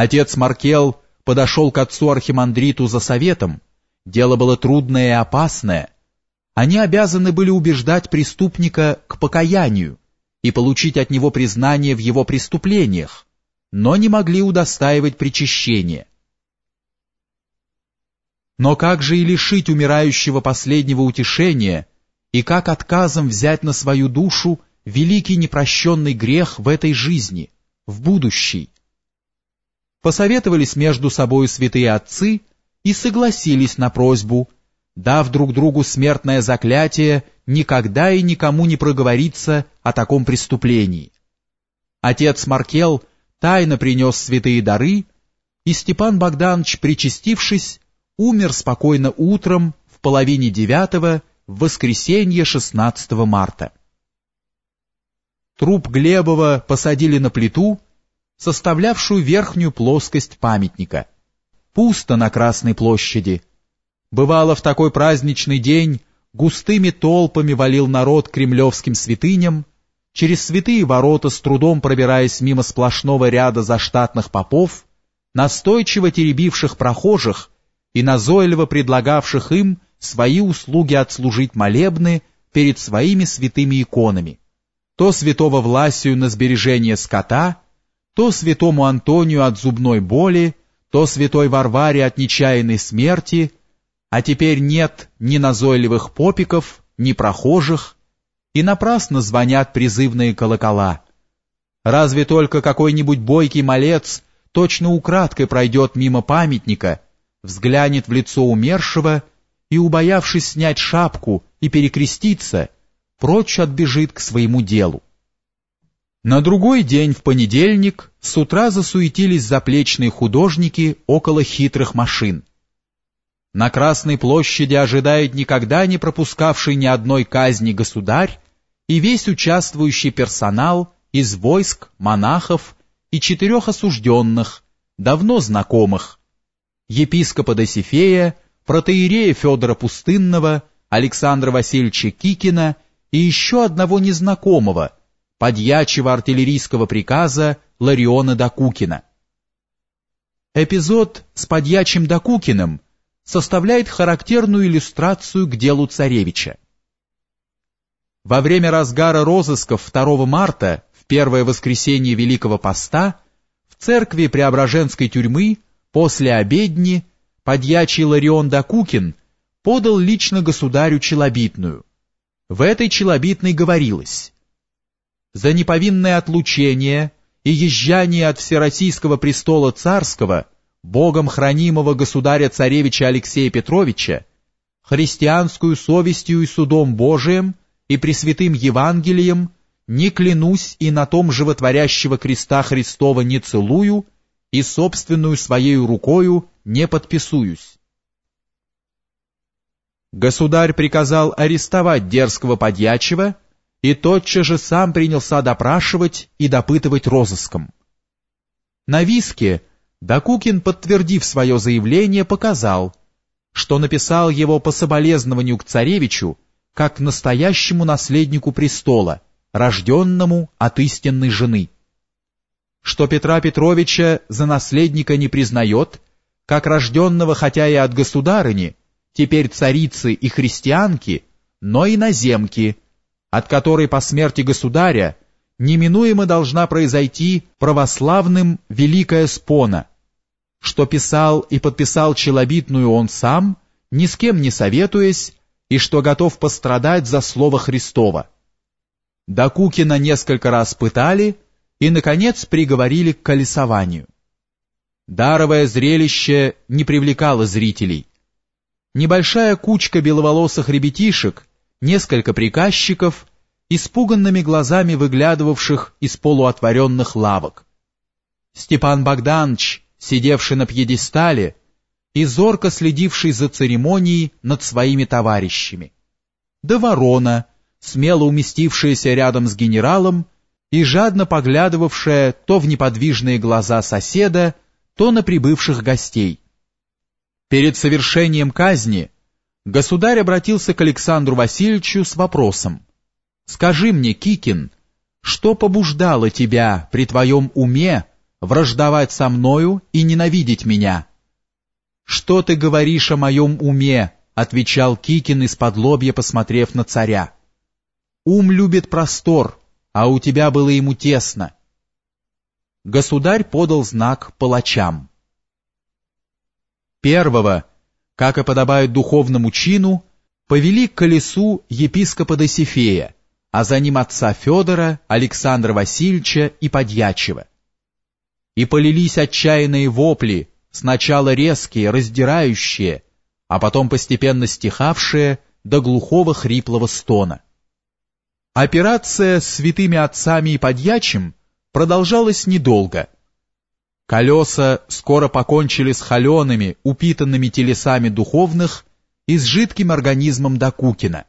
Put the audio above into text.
Отец Маркел подошел к отцу Архимандриту за советом. Дело было трудное и опасное. Они обязаны были убеждать преступника к покаянию и получить от него признание в его преступлениях, но не могли удостаивать причащения. Но как же и лишить умирающего последнего утешения, и как отказом взять на свою душу великий непрощенный грех в этой жизни, в будущей? Посоветовались между собой святые отцы и согласились на просьбу, дав друг другу смертное заклятие никогда и никому не проговориться о таком преступлении. Отец Маркел тайно принес святые дары, и Степан Богданович, причастившись, умер спокойно утром в половине девятого в воскресенье 16 марта. Труп Глебова посадили на плиту, составлявшую верхнюю плоскость памятника. Пусто на Красной площади. Бывало, в такой праздничный день густыми толпами валил народ кремлевским святыням, через святые ворота с трудом пробираясь мимо сплошного ряда заштатных попов, настойчиво теребивших прохожих и назойливо предлагавших им свои услуги отслужить молебны перед своими святыми иконами, то святого Власию на сбережение скота, то святому Антонию от зубной боли, то святой Варваре от нечаянной смерти, а теперь нет ни назойливых попиков, ни прохожих, и напрасно звонят призывные колокола. Разве только какой-нибудь бойкий малец точно украдкой пройдет мимо памятника, взглянет в лицо умершего и, убоявшись снять шапку и перекреститься, прочь отбежит к своему делу. На другой день, в понедельник, с утра засуетились заплечные художники около хитрых машин. На Красной площади ожидает никогда не пропускавший ни одной казни государь и весь участвующий персонал из войск, монахов и четырех осужденных, давно знакомых, епископа Досифея, протеерея Федора Пустынного, Александра Васильевича Кикина и еще одного незнакомого – подьячего артиллерийского приказа Лариона Докукина. Эпизод с подьячим Докукиным составляет характерную иллюстрацию к делу царевича. Во время разгара розысков 2 марта, в первое воскресенье Великого Поста, в церкви Преображенской тюрьмы, после обедни, подьячий Ларион Докукин подал лично государю челобитную. В этой челобитной говорилось за неповинное отлучение и езжание от Всероссийского престола царского, богом хранимого государя-царевича Алексея Петровича, христианскую совестью и судом Божиим и Пресвятым Евангелием не клянусь и на том животворящего креста Христова не целую и собственную своей рукою не подписуюсь. Государь приказал арестовать дерзкого подьячего и тотчас же сам принялся допрашивать и допытывать розыском. На виске Докукин, подтвердив свое заявление, показал, что написал его по соболезнованию к царевичу как настоящему наследнику престола, рожденному от истинной жены. Что Петра Петровича за наследника не признает, как рожденного хотя и от государыни, теперь царицы и христианки, но и наземки, от которой по смерти государя неминуемо должна произойти православным великая спона, что писал и подписал челобитную он сам, ни с кем не советуясь, и что готов пострадать за слово Христово. Докукина несколько раз пытали и, наконец, приговорили к колесованию. Даровое зрелище не привлекало зрителей. Небольшая кучка беловолосых ребятишек несколько приказчиков, испуганными глазами выглядывавших из полуотворенных лавок. Степан Богданович, сидевший на пьедестале и зорко следивший за церемонией над своими товарищами. Да ворона, смело уместившаяся рядом с генералом и жадно поглядывавшая то в неподвижные глаза соседа, то на прибывших гостей. Перед совершением казни государь обратился к Александру Васильевичу с вопросом. «Скажи мне, Кикин, что побуждало тебя при твоем уме, враждовать со мною и ненавидеть меня. «Что ты говоришь о моем уме?» — отвечал Кикин из-под лобья, посмотрев на царя. «Ум любит простор, а у тебя было ему тесно». Государь подал знак палачам. Первого, как и подобает духовному чину, повели к колесу епископа Досифея, а за ним отца Федора, Александра Васильевича и Подьячева. И полились отчаянные вопли, сначала резкие, раздирающие, а потом постепенно стихавшие до глухого хриплого стона. Операция с святыми отцами и подьячим продолжалась недолго. Колеса скоро покончили с холеными, упитанными телесами духовных и с жидким организмом Докукина.